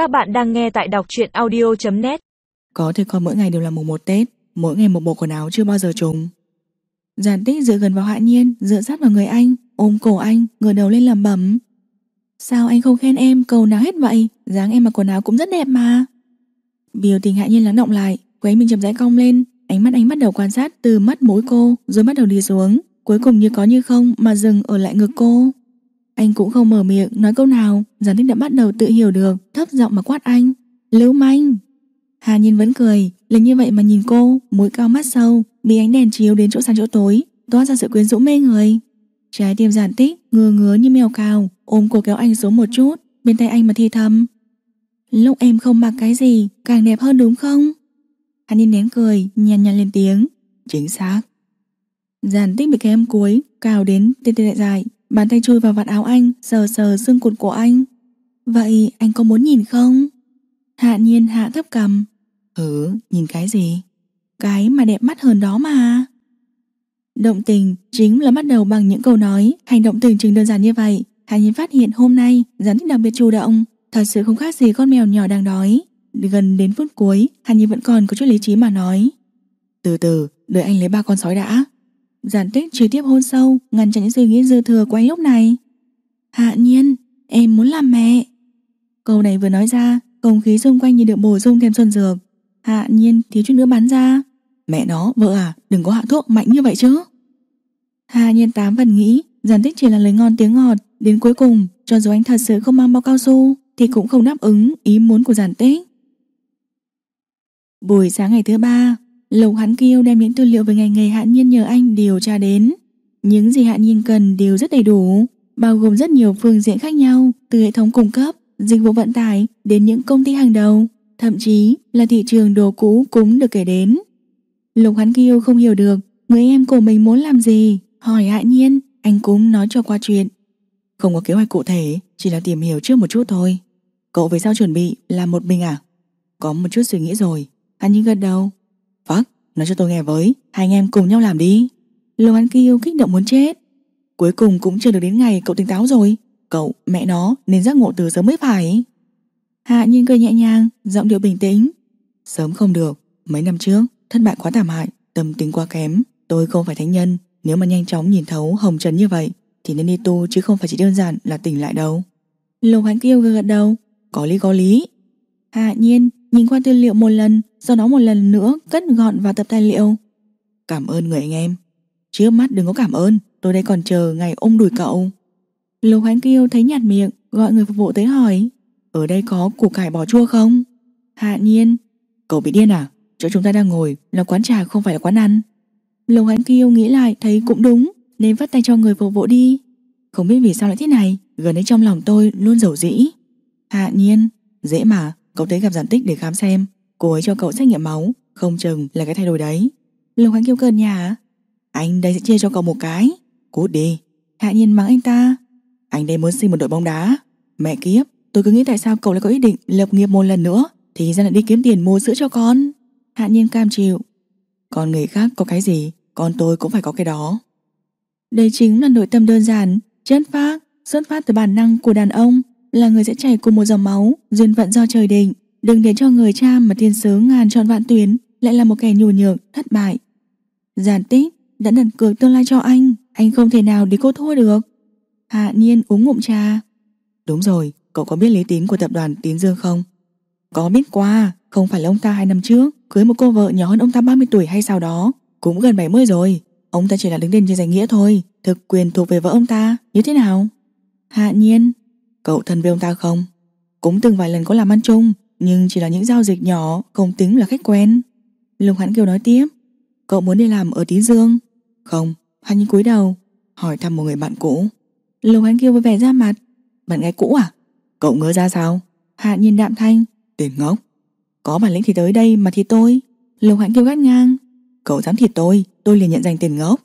Các bạn đang nghe tại đọc truyện audio.net Có thể con mỗi ngày đều là mùng một Tết, Mỗi ngày một bộ quần áo chưa bao giờ trùng. Giản tích dựa gần vào hạ nhiên, Dựa sát vào người anh, Ôm cổ anh, ngửa đầu lên lẩm bẩm. Sao anh không khen em cầu nào hết vậy? Dáng em mặc quần áo cũng rất đẹp mà. Biểu tình hạ nhiên lắng động lại, Quấy mình chậm rãi cong lên, Ánh mắt anh bắt đầu quan sát từ mắt mũi cô, Rồi bắt đầu đi xuống, Cuối cùng như có như không mà dừng ở lại ngực cô. Anh cũng không mở miệng, nói câu nào, Giản tích đã bắt đầu tự hiểu được, Thấp giọng mà quát anh, Lưu manh. Hà Nhiên vẫn cười, là như vậy mà nhìn cô, Mũi cao mắt sâu, Bị ánh đèn chiếu đến chỗ sáng chỗ tối, Toát ra sự quyến rũ mê người. Trái tim giản tích, ngứa ngứa như mèo cào, Ôm cô kéo anh xuống một chút, Bên tay anh mà thi thầm, Lúc em không mặc cái gì, Càng đẹp hơn đúng không? Hà Nhiên nén cười, nhàn nhạt lên tiếng, Chính xác. Giản tích bị cái em cuối, Cào đến tê tê đại dài Bàn tay chui vào vạt áo anh Sờ sờ xương cụt của anh. Vậy anh có muốn nhìn không? Hạ nhiên hạ thấp cầm Ừ nhìn cái gì? Cái mà đẹp mắt hơn đó mà. Động tình chính là bắt đầu bằng những câu nói. Hành động tưởng chừng đơn giản như vậy Hạ nhiên phát hiện hôm nay Giản tích đặc biệt chủ động. Thật sự không khác gì con mèo nhỏ đang đói. Gần đến phút cuối Hạ nhiên vẫn còn có chút lý trí mà nói. Từ từ đợi anh lấy ba con sói đã Giản tích trực tiếp hôn sâu, Ngăn chặn những suy nghĩ dư thừa của anh lúc này. Hạ nhiên, Em muốn làm mẹ. Câu này vừa nói ra, Không khí xung quanh như được bổ sung thêm xuân dược. Hạ nhiên thiếu chút nữa bắn ra. Mẹ nó, vợ à đừng có hạ thuốc mạnh như vậy chứ. Hạ nhiên tám phần nghĩ, Giản tích chỉ là lời ngon tiếng ngọt. Đến cuối cùng, cho dù anh thật sự không mang bao cao su, Thì cũng không đáp ứng ý muốn của giản tích Buổi sáng ngày thứ ba Lục hắn kêu đem những tư liệu về ngành nghề Hạ Nhiên nhờ anh điều tra đến. Những gì Hạ Nhiên cần đều rất đầy đủ, bao gồm rất nhiều phương diện khác nhau, từ hệ thống cung cấp, dịch vụ vận tải đến những công ty hàng đầu, thậm chí là thị trường đồ cũ cũng được kể đến. Lục hắn kêu không hiểu được người em của mình muốn làm gì, hỏi Hạ Nhiên, anh cũng nói cho qua chuyện. Không có kế hoạch cụ thể, chỉ là tìm hiểu trước một chút thôi. Cậu về sao chuẩn bị làm một mình à? Có một chút suy nghĩ rồi, Hạ Nhiên gật đầu. Phắc, nói cho tôi nghe với. Hai anh em cùng nhau làm đi. Lương An Kiêu kích động muốn chết. Cuối cùng cũng chưa được đến ngày cậu tỉnh táo rồi. Cậu, mẹ nó nên giác ngộ từ sớm mới phải. Hạ nhiên cười nhẹ nhàng Giọng điệu bình tĩnh. Sớm không được, mấy năm trước Thất bại quá thảm hại, tâm tính quá kém. Tôi không phải thánh nhân. Nếu mà nhanh chóng nhìn thấu hồng trần như vậy Thì nên đi tu chứ không phải chỉ đơn giản là tỉnh lại đâu. Lục Hán Kiêu gật đầu. Có lý có lý. Hạ nhiên nhìn qua tư liệu một lần, sau đó một lần nữa cất gọn vào tập tài liệu. Cảm ơn người anh em. Trước mắt đừng có cảm ơn, tôi đây còn chờ ngày ôm đùi cậu. Lục Khánh Kiêu thấy nhạt miệng, gọi người phục vụ tới hỏi. Ở đây có củ cải bò chua không? Hạ nhiên. Cậu bị điên à? Chỗ chúng ta đang ngồi là quán trà không phải là quán ăn. Lục Khánh Kiêu nghĩ lại thấy cũng đúng, nên vắt tay cho người phục vụ đi. Không biết vì sao lại thế này, gần đây trong lòng tôi luôn dầu dĩ. Hạ nhiên, dễ mà, Cậu tới gặp giản tích để khám xem. Cô ấy cho cậu xét nghiệm máu. Không chừng là cái thay đổi đấy. Lục Khánh kêu cơn nhà Anh đây sẽ chia cho cậu một cái. Cút đi. Hạ nhiên mắng anh ta. Anh đây muốn xin một đội bóng đá. Mẹ kiếp, Tôi cứ nghĩ tại sao cậu lại có ý định lập nghiệp một lần nữa? Thì ra lại đi kiếm tiền mua sữa cho con. Hạ nhiên cam chịu. Còn người khác có cái gì? Con tôi cũng phải có cái đó. Đây chính là nội tâm đơn giản. Chất phác, Xuất phát từ bản năng của đàn ông là người sẽ chảy cùng một dòng máu, duyên phận do trời định. Đừng để cho người cha mà tiên sứ ngàn trọn vạn tuyến lại là một kẻ nhủ nhược, thất bại. Giản tích đã đặt cược tương lai cho anh, anh không thể nào để cô thua được. Hạ nhiên uống ngụm trà. Đúng rồi, cậu có biết lý tín của tập đoàn Tín Dương không? Có biết qua, không phải là ông ta hai năm trước cưới một cô vợ nhỏ hơn ông ta 30 tuổi hay sao đó, cũng gần 70 rồi. Ông ta chỉ là đứng tên trên danh nghĩa thôi, thực quyền thuộc về vợ ông ta, như thế nào? Hạ nhiên, Cậu thân với ông ta không? Cũng từng vài lần có làm ăn chung Nhưng chỉ là những giao dịch nhỏ Không tính là khách quen Lục Hãn Kiều nói tiếp Cậu muốn đi làm ở Tín Dương Không, hắn nhìn cúi đầu Hỏi thăm một người bạn cũ Lục Hãn Kiều vừa vẻ ra mặt Bạn gái cũ à? Cậu ngớ ra sao? Hạ nhìn đạm thanh Tiền ngốc Có bản lĩnh thì tới đây mà thì tôi Lục Hãn Kiều gắt ngang Cậu dám thịt tôi, tôi liền nhận danh tiền ngốc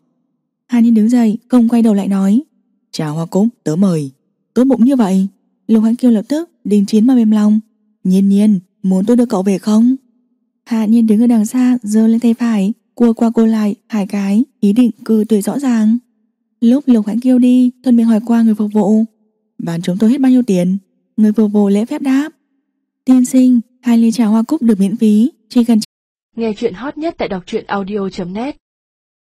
Hạ nhìn đứng dậy, không quay đầu lại nói Chào Hoa Cúc, tớ mời Tốt bụng như vậy Lục Hãn Kiêu lập tức đình chiến mà mềm lòng. Nhiên nhiên muốn tôi đưa cậu về không? Hạ nhiên đứng ở đằng xa giơ lên tay phải Cua qua cô lại hai cái Ý định cư tuyệt rõ ràng. Lúc Lục Hãn Kiêu đi thuận miệng hỏi qua người phục vụ. Bán chúng tôi hết bao nhiêu tiền? Người phục vụ lễ phép đáp. Tiên sinh, hai ly trà hoa cúc được miễn phí, chỉ cần Nghe chuyện hot nhất tại đọc truyện audio.net